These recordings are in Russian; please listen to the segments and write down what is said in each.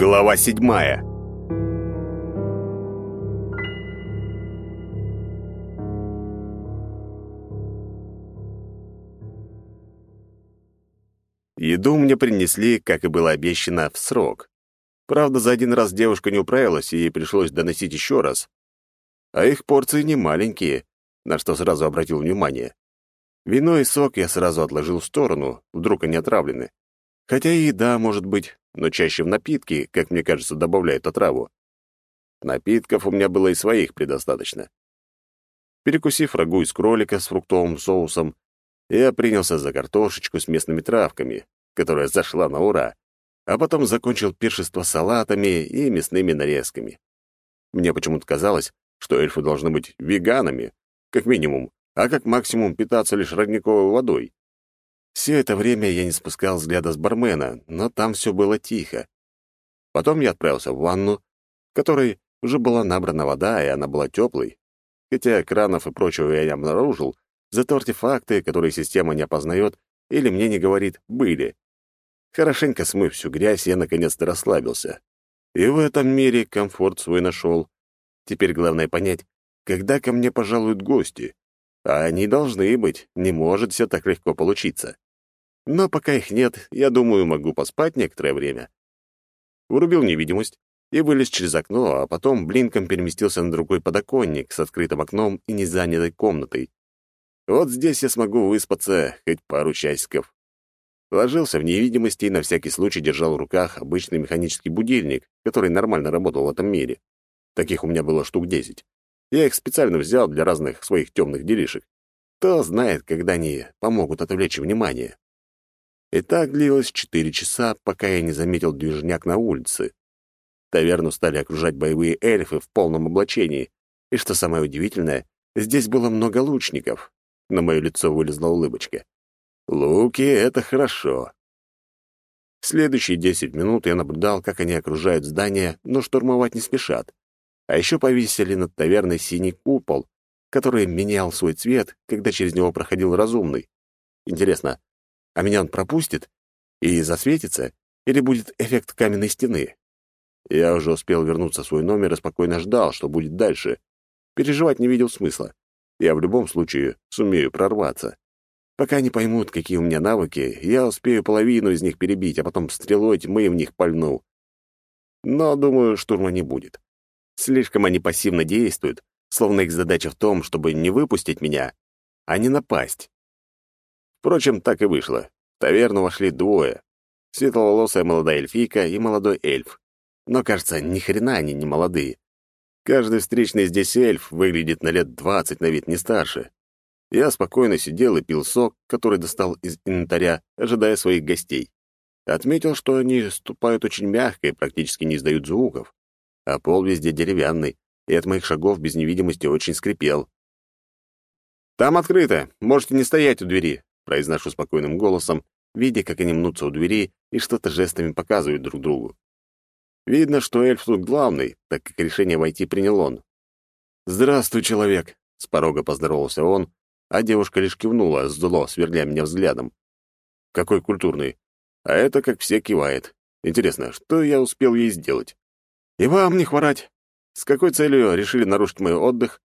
Глава седьмая. Еду мне принесли, как и было обещано, в срок. Правда, за один раз девушка не управилась, и ей пришлось доносить еще раз. А их порции не маленькие, на что сразу обратил внимание. Вино и сок я сразу отложил в сторону, вдруг они отравлены. Хотя и еда может быть, но чаще в напитки, как мне кажется, добавляют отраву. Напитков у меня было и своих предостаточно. Перекусив рагу из кролика с фруктовым соусом, я принялся за картошечку с местными травками, которая зашла на ура, а потом закончил пиршество салатами и мясными нарезками. Мне почему-то казалось, что эльфы должны быть веганами, как минимум, а как максимум питаться лишь родниковой водой. Все это время я не спускал взгляда с бармена, но там все было тихо. Потом я отправился в ванну, в которой уже была набрана вода, и она была теплой. Хотя кранов и прочего я не обнаружил, зато артефакты, которые система не опознает или мне не говорит, были. Хорошенько смыв всю грязь, я наконец-то расслабился. И в этом мире комфорт свой нашел. Теперь главное понять, когда ко мне пожалуют гости. А они должны быть, не может все так легко получиться. Но пока их нет, я думаю, могу поспать некоторое время. Врубил невидимость и вылез через окно, а потом блинком переместился на другой подоконник с открытым окном и незанятой комнатой. Вот здесь я смогу выспаться хоть пару часиков. Ложился в невидимости и на всякий случай держал в руках обычный механический будильник, который нормально работал в этом мире. Таких у меня было штук десять. Я их специально взял для разных своих темных делишек. Кто знает, когда они помогут отвлечь внимание. И так длилось четыре часа, пока я не заметил движняк на улице. Таверну стали окружать боевые эльфы в полном облачении. И что самое удивительное, здесь было много лучников. На мое лицо вылезла улыбочка. Луки — это хорошо. Следующие десять минут я наблюдал, как они окружают здание, но штурмовать не спешат. А еще повесили над таверной синий купол, который менял свой цвет, когда через него проходил разумный. Интересно, а меня он пропустит и засветится, или будет эффект каменной стены? Я уже успел вернуться в свой номер и спокойно ждал, что будет дальше. Переживать не видел смысла. Я в любом случае сумею прорваться. Пока не поймут, какие у меня навыки, я успею половину из них перебить, а потом стрелой тьмы в них пальну. Но, думаю, штурма не будет. Слишком они пассивно действуют, словно их задача в том, чтобы не выпустить меня, а не напасть. Впрочем, так и вышло. В таверну вошли двое. Светловолосая молодая эльфийка и молодой эльф. Но, кажется, ни хрена они не молодые. Каждый встречный здесь эльф выглядит на лет двадцать, на вид не старше. Я спокойно сидел и пил сок, который достал из инвентаря, ожидая своих гостей. Отметил, что они ступают очень мягко и практически не издают звуков, а пол везде деревянный, и от моих шагов без невидимости очень скрипел. «Там открыто, можете не стоять у двери», — произношу спокойным голосом, видя, как они мнутся у двери и что-то жестами показывают друг другу. Видно, что эльф тут главный, так как решение войти принял он. «Здравствуй, человек!» — с порога поздоровался он, а девушка лишь кивнула, зло, сверля меня взглядом. «Какой культурный! А это как все кивает. Интересно, что я успел ей сделать? И вам не хворать! С какой целью решили нарушить мой отдых?»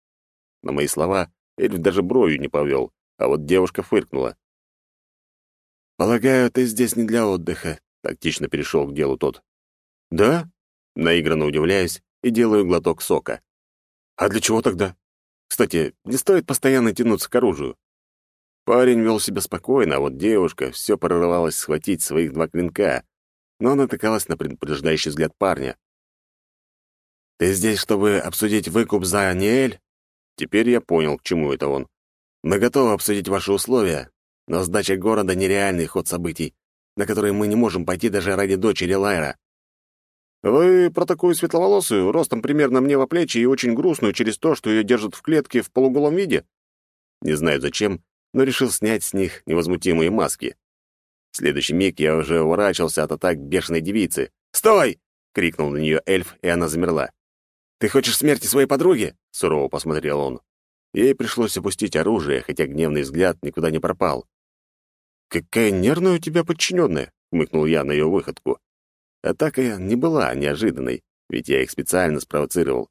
На мои слова эльф даже бровью не повел, а вот девушка фыркнула. «Полагаю, ты здесь не для отдыха», — тактично перешел к делу тот. «Да?» Наигранно удивляюсь и делаю глоток сока. «А для чего тогда? Кстати, не стоит постоянно тянуться к оружию». Парень вел себя спокойно, а вот девушка все прорывалась схватить своих два клинка, но натыкалась на предупреждающий взгляд парня. «Ты здесь, чтобы обсудить выкуп за Аниэль?» Теперь я понял, к чему это он. «Мы готовы обсудить ваши условия, но сдача города — нереальный ход событий, на который мы не можем пойти даже ради дочери Лайра. «Вы про такую светловолосую, ростом примерно мне во плечи и очень грустную через то, что ее держат в клетке в полуголом виде?» Не знаю зачем, но решил снять с них невозмутимые маски. В следующий миг я уже уворачивался от атак бешеной девицы. «Стой!» — крикнул на нее эльф, и она замерла. «Ты хочешь смерти своей подруги?» — сурово посмотрел он. Ей пришлось опустить оружие, хотя гневный взгляд никуда не пропал. «Какая нервная у тебя подчиненная!» — хмыкнул я на ее выходку. Атака не была неожиданной, ведь я их специально спровоцировал.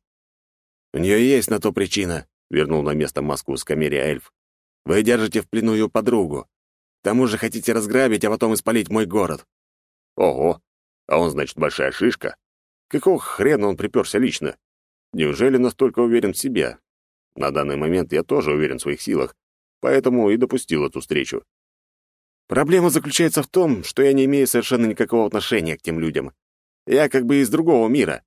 «У нее есть на то причина», — вернул на место маску с камерия эльф. «Вы держите в плену ее подругу. К тому же хотите разграбить, а потом испалить мой город». «Ого! А он, значит, большая шишка? Какого хрена он приперся лично? Неужели настолько уверен в себе? На данный момент я тоже уверен в своих силах, поэтому и допустил эту встречу. Проблема заключается в том, что я не имею совершенно никакого отношения к тем людям. Я как бы из другого мира.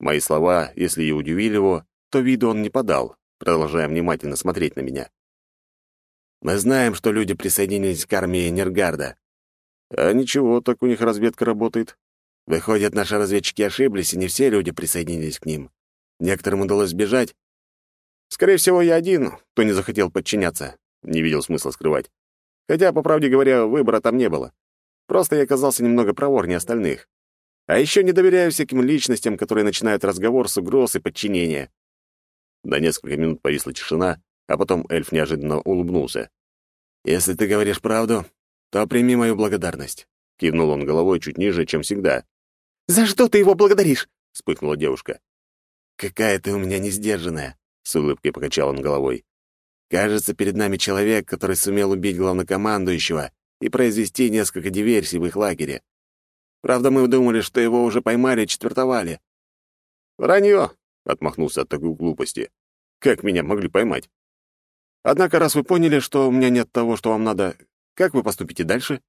Мои слова, если и удивили его, то виду он не подал, продолжая внимательно смотреть на меня. Мы знаем, что люди присоединились к армии Нергарда. А ничего, так у них разведка работает. Выходят, наши разведчики ошиблись, и не все люди присоединились к ним. Некоторым удалось сбежать. Скорее всего, я один, кто не захотел подчиняться. Не видел смысла скрывать. Хотя, по правде говоря, выбора там не было. Просто я оказался немного проворнее остальных. А еще не доверяю всяким личностям, которые начинают разговор с угроз и подчинения. На несколько минут повисла тишина, а потом эльф неожиданно улыбнулся. «Если ты говоришь правду, то прими мою благодарность», — кивнул он головой чуть ниже, чем всегда. «За что ты его благодаришь?» — вспыхнула девушка. «Какая ты у меня несдержанная», — с улыбкой покачал он головой. Кажется, перед нами человек, который сумел убить главнокомандующего и произвести несколько диверсий в их лагере. Правда, мы думали, что его уже поймали и четвертовали. «Вранье!» — отмахнулся от такой глупости. «Как меня могли поймать? Однако, раз вы поняли, что у меня нет того, что вам надо, как вы поступите дальше?»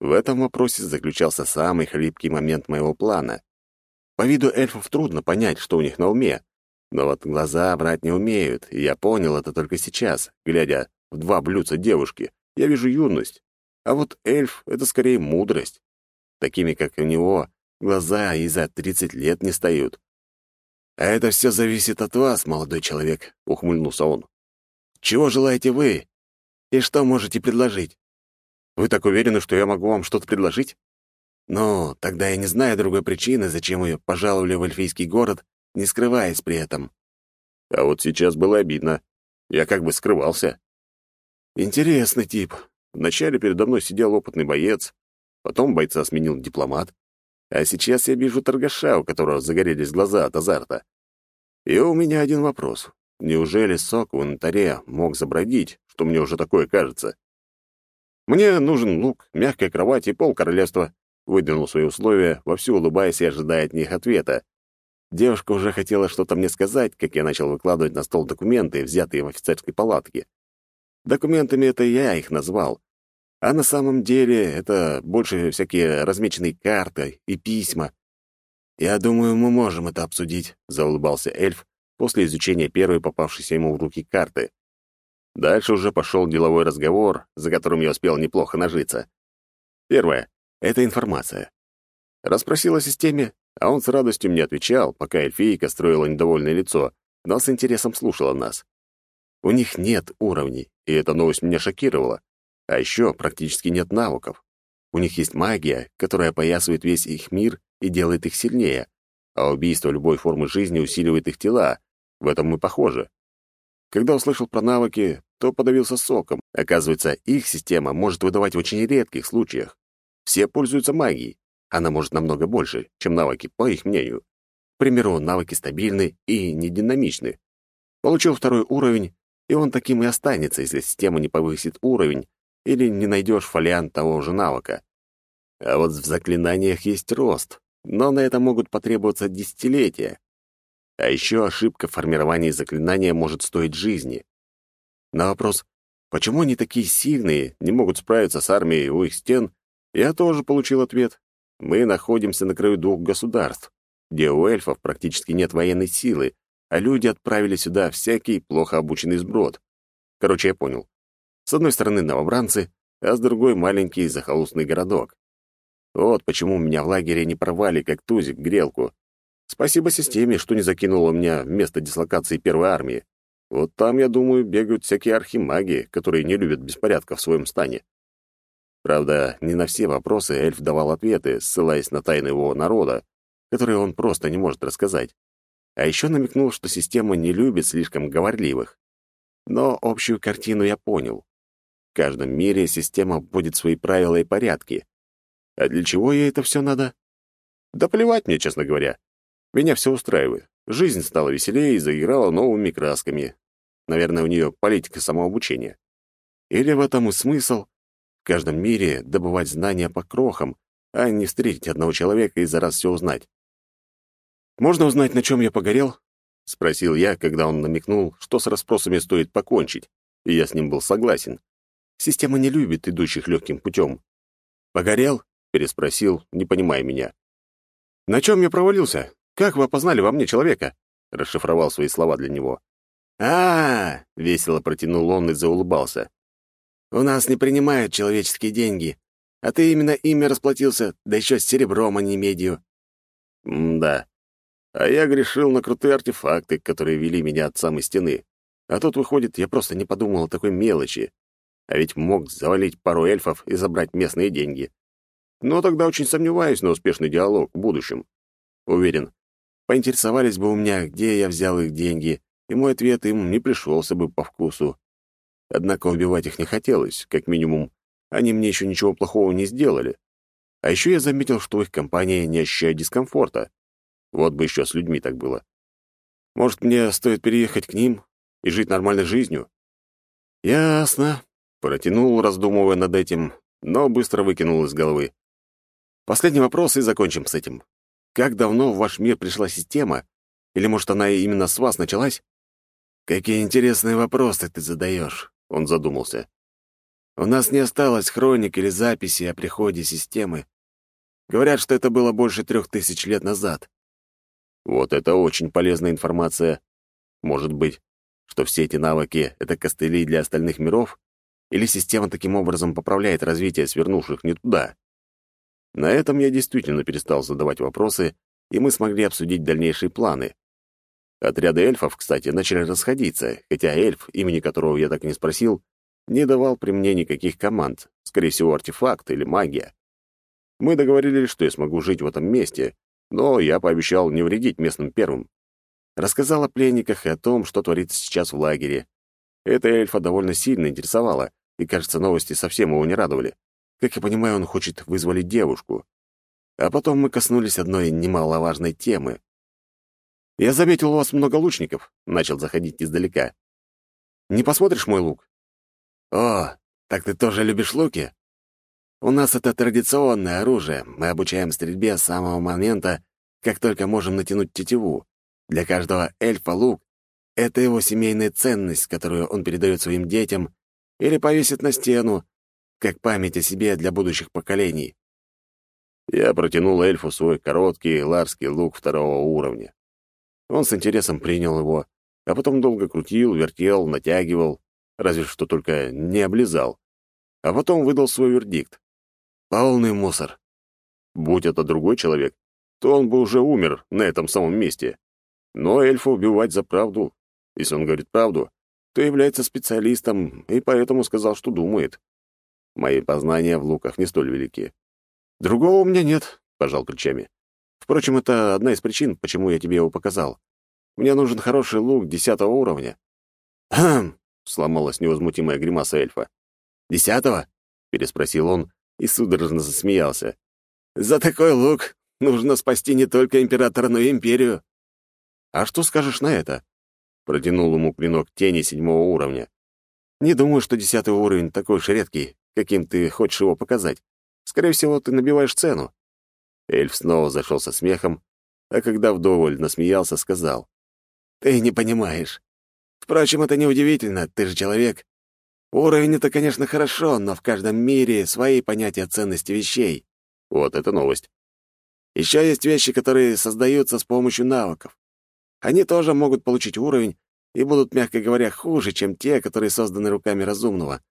В этом вопросе заключался самый хлипкий момент моего плана. По виду эльфов трудно понять, что у них на уме, но вот глаза брать не умеют, и я понял это только сейчас, глядя в два блюдца девушки. Я вижу юность. А вот эльф — это скорее мудрость. Такими, как у него, глаза и за тридцать лет не стают. «А это все зависит от вас, молодой человек», — ухмыльнулся он. «Чего желаете вы? И что можете предложить?» «Вы так уверены, что я могу вам что-то предложить?» «Ну, тогда я не знаю другой причины, зачем вы пожаловали в эльфийский город не скрываясь при этом. А вот сейчас было обидно. Я как бы скрывался. Интересный тип. Вначале передо мной сидел опытный боец, потом бойца сменил дипломат, а сейчас я вижу торгаша, у которого загорелись глаза от азарта. И у меня один вопрос. Неужели сок в инвентаре мог забродить, что мне уже такое кажется? Мне нужен лук, мягкая кровать и пол королевства. Выдвинул свои условия, вовсю улыбаясь и ожидая от них ответа. Девушка уже хотела что-то мне сказать, как я начал выкладывать на стол документы, взятые в офицерской палатке. Документами это я их назвал. А на самом деле это больше всякие размеченные карты и письма. «Я думаю, мы можем это обсудить», — заулыбался эльф после изучения первой попавшейся ему в руки карты. Дальше уже пошел деловой разговор, за которым я успел неплохо нажиться. Первое — это информация. Расспросил о системе, а он с радостью мне отвечал, пока эльфийка строила недовольное лицо, но с интересом слушала нас. У них нет уровней, и эта новость меня шокировала. А еще практически нет навыков. У них есть магия, которая опоясывает весь их мир и делает их сильнее, а убийство любой формы жизни усиливает их тела. В этом мы похожи. Когда услышал про навыки, то подавился соком. Оказывается, их система может выдавать в очень редких случаях. Все пользуются магией, она может намного больше, чем навыки, по их мнению. К примеру, навыки стабильны и не динамичны. Получил второй уровень, и он таким и останется, если система не повысит уровень или не найдешь фолиант того же навыка. А вот в заклинаниях есть рост, но на это могут потребоваться десятилетия. А еще ошибка в формировании заклинания может стоить жизни. На вопрос, почему они такие сильные, не могут справиться с армией у их стен, я тоже получил ответ. Мы находимся на краю двух государств, где у эльфов практически нет военной силы, а люди отправили сюда всякий плохо обученный сброд. Короче, я понял. С одной стороны новобранцы, а с другой маленький захолустный городок. Вот почему меня в лагере не порвали, как тузик, грелку. Спасибо системе, что не закинула меня в место дислокации первой армии. Вот там, я думаю, бегают всякие архимаги, которые не любят беспорядка в своем стане. Правда, не на все вопросы эльф давал ответы, ссылаясь на тайны его народа, которые он просто не может рассказать. А еще намекнул, что система не любит слишком говорливых. Но общую картину я понял. В каждом мире система будет свои правила и порядки. А для чего ей это все надо? Да плевать мне, честно говоря. Меня все устраивает. Жизнь стала веселее и заиграла новыми красками. Наверное, у нее политика самообучения. Или в этом и смысл? В каждом мире добывать знания по крохам, а не встретить одного человека и за раз все узнать. «Можно узнать, на чем я погорел?» — спросил я, когда он намекнул, что с расспросами стоит покончить, и я с ним был согласен. Система не любит идущих легким путем. «Погорел?» — переспросил, не понимая меня. «На чем я провалился? Как вы опознали во мне человека?» — расшифровал свои слова для него. а, -а, -а весело протянул он и заулыбался. «У нас не принимают человеческие деньги, а ты именно ими расплатился, да еще с серебром, а не медью». «М-да. А я грешил на крутые артефакты, которые вели меня от самой стены. А тут, выходит, я просто не подумал о такой мелочи. А ведь мог завалить пару эльфов и забрать местные деньги. Но тогда очень сомневаюсь на успешный диалог в будущем. Уверен, поинтересовались бы у меня, где я взял их деньги, и мой ответ им не пришелся бы по вкусу. Однако убивать их не хотелось, как минимум, они мне еще ничего плохого не сделали. А еще я заметил, что их компании не ощущаю дискомфорта. Вот бы еще с людьми так было. Может, мне стоит переехать к ним и жить нормальной жизнью? Ясно. Протянул, раздумывая над этим, но быстро выкинул из головы. Последний вопрос, и закончим с этим. Как давно в ваш мир пришла система? Или, может, она именно с вас началась? Какие интересные вопросы ты задаешь, он задумался. У нас не осталось хроник или записи о приходе системы. Говорят, что это было больше трех тысяч лет назад. Вот это очень полезная информация. Может быть, что все эти навыки — это костыли для остальных миров? Или система таким образом поправляет развитие свернувших не туда? На этом я действительно перестал задавать вопросы, и мы смогли обсудить дальнейшие планы. Отряды эльфов, кстати, начали расходиться, хотя эльф, имени которого я так и не спросил, не давал при мне никаких команд, скорее всего, артефакт или магия. Мы договорились, что я смогу жить в этом месте, но я пообещал не вредить местным первым. Рассказал о пленниках и о том, что творится сейчас в лагере. Это эльфа довольно сильно интересовало, и, кажется, новости совсем его не радовали. Как я понимаю, он хочет вызволить девушку. А потом мы коснулись одной немаловажной темы. «Я заметил у вас много лучников», — начал заходить издалека. «Не посмотришь мой лук?» «О, так ты тоже любишь луки?» У нас это традиционное оружие. Мы обучаем стрельбе с самого момента, как только можем натянуть тетиву. Для каждого эльфа лук — это его семейная ценность, которую он передает своим детям или повесит на стену, как память о себе для будущих поколений. Я протянул эльфу свой короткий ларский лук второго уровня. Он с интересом принял его, а потом долго крутил, вертел, натягивал, разве что только не облизал. А потом выдал свой вердикт. Полный мусор. Будь это другой человек, то он бы уже умер на этом самом месте. Но эльфа убивать за правду, если он говорит правду, то является специалистом и поэтому сказал, что думает. Мои познания в луках не столь велики. Другого у меня нет, пожал плечами. Впрочем, это одна из причин, почему я тебе его показал. Мне нужен хороший лук десятого уровня. «Хм!» — сломалась невозмутимая гримаса эльфа. «Десятого?» — переспросил он, и судорожно засмеялся. «За такой лук нужно спасти не только императора, но и империю». «А что скажешь на это?» Протянул ему клинок тени седьмого уровня. «Не думаю, что десятый уровень такой уж редкий, каким ты хочешь его показать. Скорее всего, ты набиваешь цену». Эльф снова зашел со смехом, а когда вдоволь насмеялся, сказал. «Ты не понимаешь. Впрочем, это неудивительно, ты же человек. Уровень — это, конечно, хорошо, но в каждом мире свои понятия ценности вещей. Вот это новость. Еще есть вещи, которые создаются с помощью навыков. Они тоже могут получить уровень и будут, мягко говоря, хуже, чем те, которые созданы руками разумного.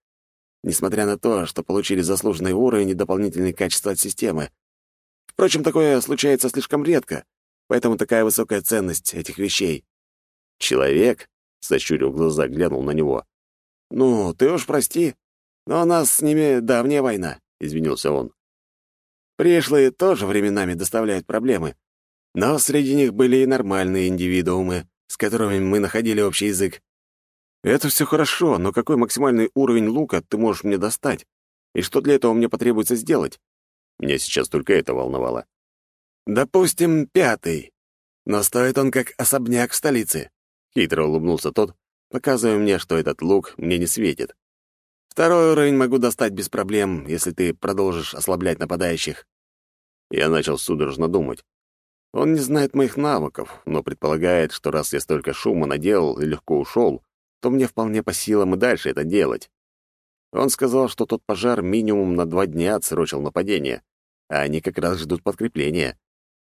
Несмотря на то, что получили заслуженный уровень и дополнительные качества от системы. Впрочем, такое случается слишком редко, поэтому такая высокая ценность этих вещей. «Человек?» — сощурил глаза, глянул на него. «Ну, ты уж прости, но у нас с ними давняя война», — извинился он. «Пришлые тоже временами доставляют проблемы, но среди них были и нормальные индивидуумы, с которыми мы находили общий язык». «Это все хорошо, но какой максимальный уровень лука ты можешь мне достать? И что для этого мне потребуется сделать?» Меня сейчас только это волновало. «Допустим, пятый. Но стоит он как особняк в столице», — хитро улыбнулся тот, показывая мне, что этот лук мне не светит. «Второй уровень могу достать без проблем, если ты продолжишь ослаблять нападающих». Я начал судорожно думать. Он не знает моих навыков, но предполагает, что раз я столько шума наделал и легко ушел, то мне вполне по силам и дальше это делать. Он сказал, что тот пожар минимум на два дня отсрочил нападение, а они как раз ждут подкрепления.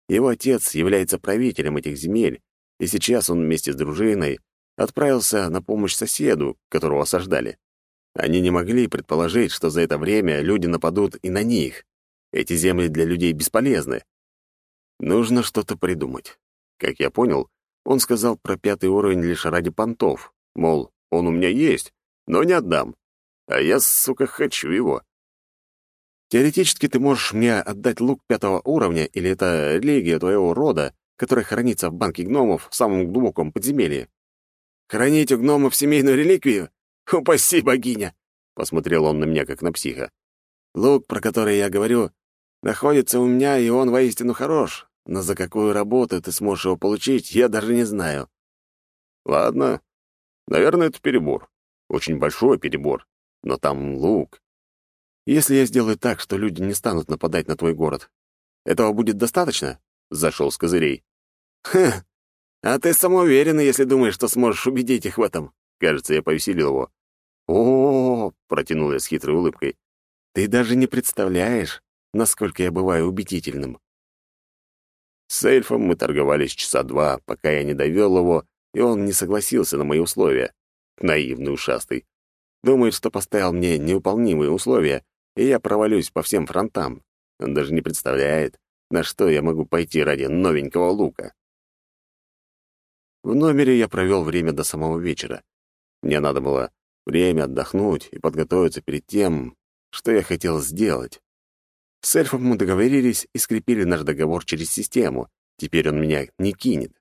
Его отец является правителем этих земель, и сейчас он вместе с дружиной отправился на помощь соседу, которого осаждали. Они не могли предположить, что за это время люди нападут и на них. Эти земли для людей бесполезны. Нужно что-то придумать. Как я понял, он сказал про пятый уровень лишь ради понтов, мол, он у меня есть, но не отдам. А я, сука, хочу его. Теоретически ты можешь мне отдать лук пятого уровня, или это религия твоего рода, которая хранится в банке гномов в самом глубоком подземелье. Хранить у гномов семейную реликвию? Упаси богиня! Посмотрел он на меня, как на психа. Лук, про который я говорю, находится у меня, и он воистину хорош. Но за какую работу ты сможешь его получить, я даже не знаю. Ладно. Наверное, это перебор. Очень большой перебор. Но там лук. Если я сделаю так, что люди не станут нападать на твой город, этого будет достаточно? Зашел с козырей. Ха! А ты самоуверенный, если думаешь, что сможешь убедить их в этом. Кажется, я повеселил его. О, -о, -о, -о протянул я с хитрой улыбкой. Ты даже не представляешь, насколько я бываю убедительным. С эльфом мы торговались часа два, пока я не довел его, и он не согласился на мои условия. Наивный ушастый. Думает, что поставил мне невыполнимые условия, и я провалюсь по всем фронтам. Он даже не представляет, на что я могу пойти ради новенького лука. В номере я провел время до самого вечера. Мне надо было время отдохнуть и подготовиться перед тем, что я хотел сделать. С эльфом мы договорились и скрепили наш договор через систему. Теперь он меня не кинет.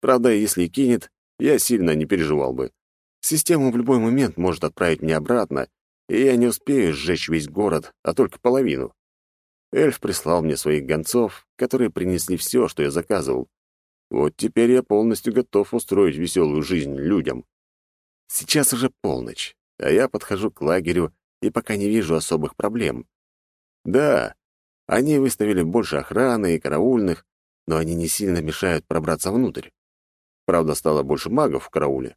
Правда, если и кинет, я сильно не переживал бы. Система в любой момент может отправить меня обратно, и я не успею сжечь весь город, а только половину. Эльф прислал мне своих гонцов, которые принесли все, что я заказывал. Вот теперь я полностью готов устроить веселую жизнь людям. Сейчас уже полночь, а я подхожу к лагерю и пока не вижу особых проблем. Да, они выставили больше охраны и караульных, но они не сильно мешают пробраться внутрь. Правда, стало больше магов в карауле.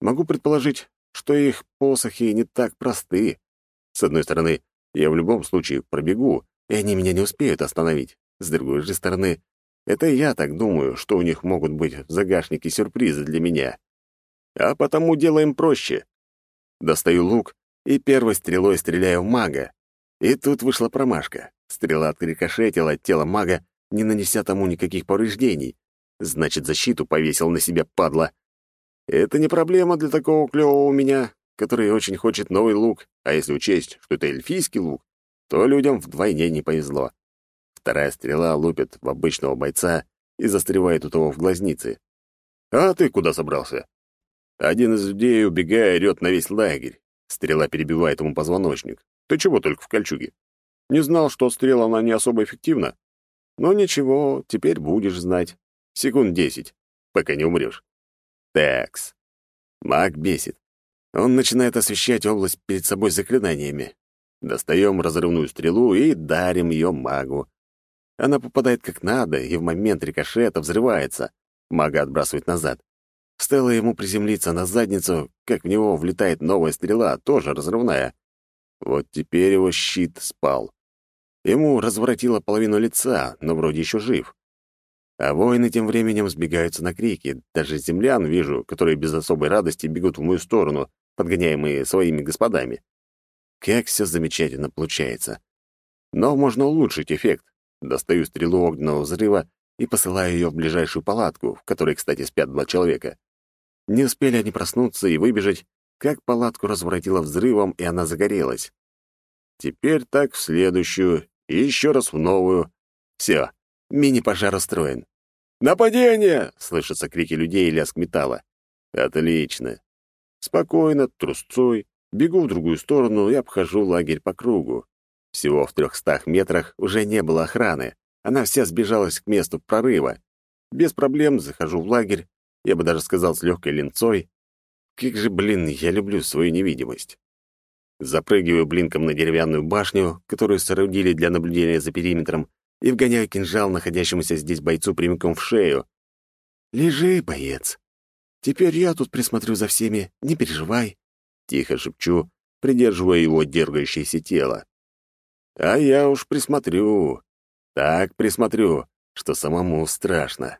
Могу предположить, что их посохи не так просты. С одной стороны, я в любом случае пробегу, и они меня не успеют остановить. С другой же стороны, это я так думаю, что у них могут быть в загашнике сюрпризы для меня. А потому делаем проще. Достаю лук и первой стрелой стреляю в мага. И тут вышла промашка. Стрела отрикошетила от тела мага, не нанеся тому никаких повреждений. Значит, защиту повесил на себя, падла. Это не проблема для такого клёвого у меня, который очень хочет новый лук, а если учесть, что это эльфийский лук, то людям вдвойне не повезло. Вторая стрела лупит в обычного бойца и застревает у того в глазнице. «А ты куда собрался?» Один из людей, убегая, орёт на весь лагерь. Стрела перебивает ему позвоночник. «Ты чего только в кольчуге?» «Не знал, что стрела она не особо эффективна?» «Ну ничего, теперь будешь знать. Секунд десять, пока не умрёшь». Такс. Маг бесит. Он начинает освещать область перед собой заклинаниями. Достаем разрывную стрелу и дарим ее магу. Она попадает как надо, и в момент рикошета взрывается. Мага отбрасывает назад. Стоило ему приземлиться на задницу, как в него влетает новая стрела, тоже разрывная. Вот теперь его щит спал. Ему разворотило половину лица, но вроде еще жив. А воины тем временем сбегаются на крики. Даже землян вижу, которые без особой радости бегут в мою сторону, подгоняемые своими господами. Как все замечательно получается. Но можно улучшить эффект. Достаю стрелу огненного взрыва и посылаю ее в ближайшую палатку, в которой, кстати, спят два человека. Не успели они проснуться и выбежать, как палатку разворотило взрывом, и она загорелась. Теперь так в следующую, и еще раз в новую. Все, мини-пожар устроен. «Нападение!» — слышатся крики людей и лязг металла. «Отлично!» Спокойно, трусцой, бегу в другую сторону и обхожу лагерь по кругу. Всего в трехстах метрах уже не было охраны. Она вся сбежалась к месту прорыва. Без проблем захожу в лагерь, я бы даже сказал, с легкой линцой. Как же, блин, я люблю свою невидимость. Запрыгиваю блинком на деревянную башню, которую соорудили для наблюдения за периметром, и вгоняю кинжал находящемуся здесь бойцу прямиком в шею. «Лежи, боец. Теперь я тут присмотрю за всеми, не переживай», — тихо шепчу, придерживая его дергающееся тело. «А я уж присмотрю. Так присмотрю, что самому страшно».